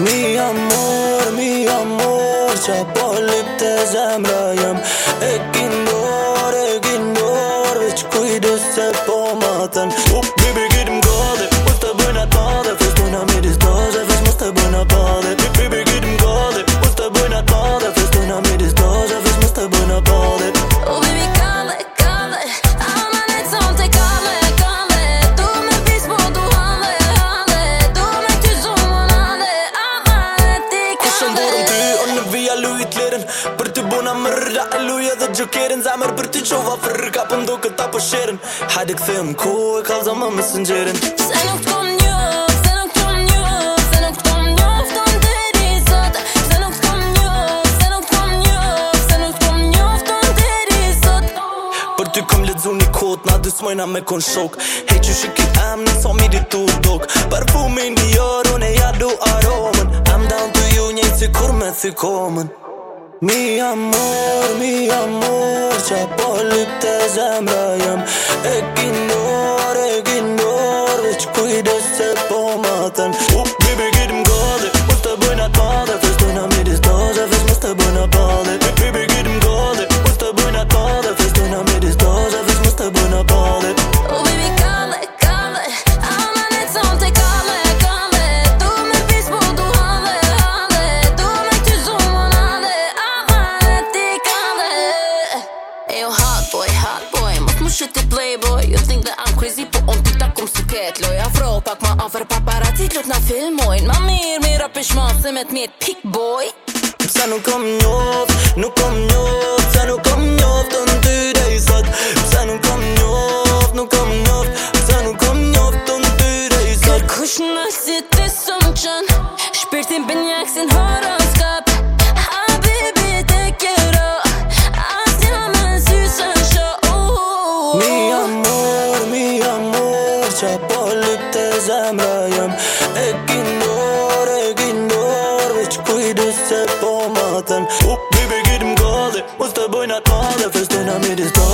Mi amor, mi amor Qa po lip të zemra jam E kindor, e kindor Veç kujdo se po matën Up, baby, get him gode Mos të bëjna pade Fes bëjna midis doze Fes mos të bëjna pade klerin Për ty buna më rrra e luja dhe gjokerin Zemër për ty qova fërka ka ndu këta për shirin këthe këthim ku e kalza më më sëngjerin Se nuk të kom një Na dy smojna me kon shok Hej që shikit em në sa midi të dok Parfumin një jarë, une ja du aromen I'm down to you njëjtë si kur me thikomen si Mi amor, mi amor, që po lypë të zemra jam E kinor, e kinor, veç kujdo se po matën shit playboy You think that I'm crazy Po on tita kum su ket Loj afro pak ma afer paparazzi Lut na filmojn Ma mir mir apish ma Se me t'mjet pick boy Psa nuk kom njof Nuk kom njof Psa nuk kom njof Të në tyre i sot Psa nuk kom njof Nuk kom njof Psa nuk kom njof Të në tyre i sot Kërkush në si ti sëm qën Shpirtin bënjak si në qa pëllit po të zemra jam E kinor, e kinor, veç kujdu se po maten U, baby, gjitë më gollit, mos të bojnë atë madhe, festojnë a midis dollit